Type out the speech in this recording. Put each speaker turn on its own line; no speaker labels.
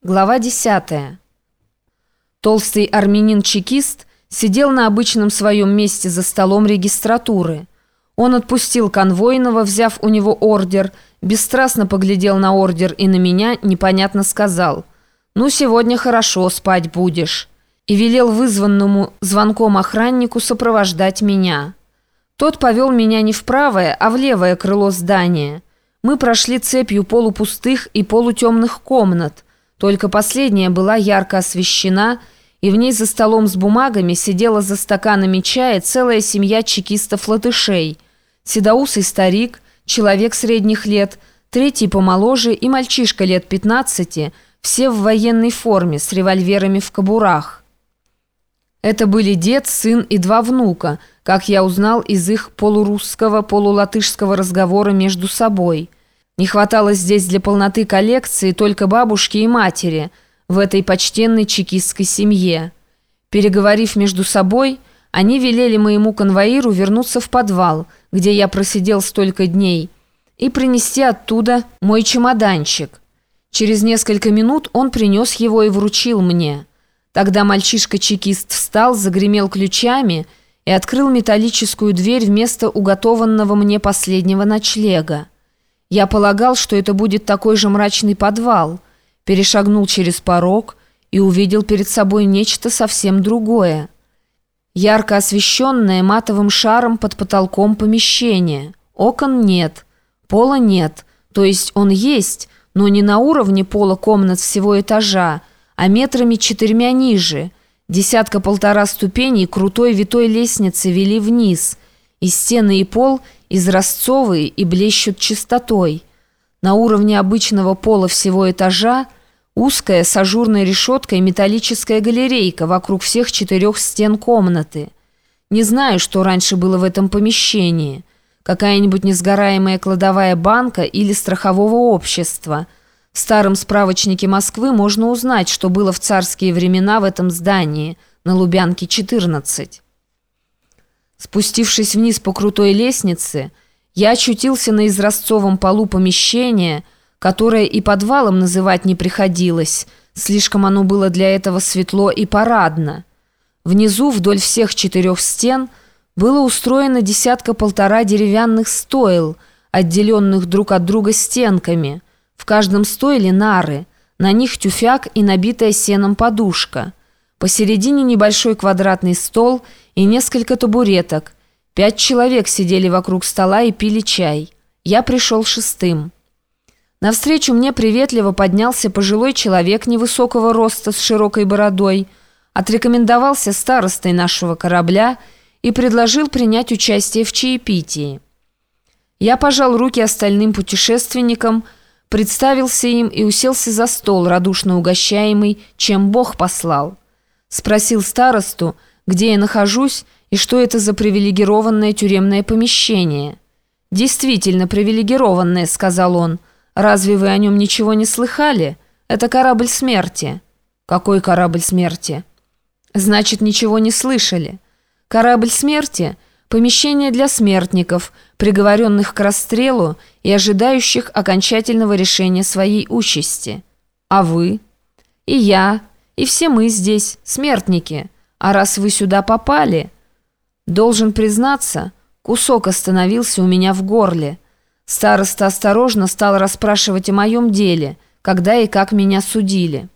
Глава 10. Толстый армянин-чекист сидел на обычном своем месте за столом регистратуры. Он отпустил конвойного, взяв у него ордер, бесстрастно поглядел на ордер и на меня, непонятно сказал «Ну, сегодня хорошо, спать будешь» и велел вызванному звонком охраннику сопровождать меня. Тот повел меня не в правое, а в левое крыло здания. Мы прошли цепью полупустых и полутемных комнат – только последняя была ярко освещена, и в ней за столом с бумагами сидела за стаканами чая целая семья чекистов-латышей. Седоусый старик, человек средних лет, третий помоложе и мальчишка лет 15, все в военной форме, с револьверами в кобурах. Это были дед, сын и два внука, как я узнал из их полурусского, полулатышского разговора между собой – не хватало здесь для полноты коллекции только бабушки и матери в этой почтенной чекистской семье. Переговорив между собой, они велели моему конвоиру вернуться в подвал, где я просидел столько дней, и принести оттуда мой чемоданчик. Через несколько минут он принес его и вручил мне. Тогда мальчишка-чекист встал, загремел ключами и открыл металлическую дверь вместо уготованного мне последнего ночлега. Я полагал, что это будет такой же мрачный подвал, перешагнул через порог и увидел перед собой нечто совсем другое. Ярко освещенное матовым шаром под потолком помещение. Окон нет, пола нет, то есть он есть, но не на уровне пола комнат всего этажа, а метрами четырьмя ниже. Десятка-полтора ступеней крутой витой лестницы вели вниз, и стены и пол – изразцовые и блещут чистотой. На уровне обычного пола всего этажа узкая с ажурной решеткой металлическая галерейка вокруг всех четырех стен комнаты. Не знаю, что раньше было в этом помещении. Какая-нибудь несгораемая кладовая банка или страхового общества. В старом справочнике Москвы можно узнать, что было в царские времена в этом здании, на Лубянке 14. Спустившись вниз по крутой лестнице, я очутился на изразцовом полу помещения, которое и подвалом называть не приходилось, слишком оно было для этого светло и парадно. Внизу, вдоль всех четырех стен, было устроено десятка-полтора деревянных стоил, отделенных друг от друга стенками. В каждом стойле нары, на них тюфяк и набитая сеном подушка. Посередине небольшой квадратный стол – и несколько табуреток. Пять человек сидели вокруг стола и пили чай. Я пришел шестым. Навстречу мне приветливо поднялся пожилой человек невысокого роста с широкой бородой, отрекомендовался старостой нашего корабля и предложил принять участие в чаепитии. Я пожал руки остальным путешественникам, представился им и уселся за стол, радушно угощаемый, чем Бог послал. Спросил старосту, где я нахожусь и что это за привилегированное тюремное помещение. «Действительно привилегированное», — сказал он. «Разве вы о нем ничего не слыхали? Это корабль смерти». «Какой корабль смерти?» «Значит, ничего не слышали. Корабль смерти — помещение для смертников, приговоренных к расстрелу и ожидающих окончательного решения своей участи. А вы?» «И я, и все мы здесь, смертники». А раз вы сюда попали, должен признаться, кусок остановился у меня в горле. Староста осторожно стал расспрашивать о моем деле, когда и как меня судили».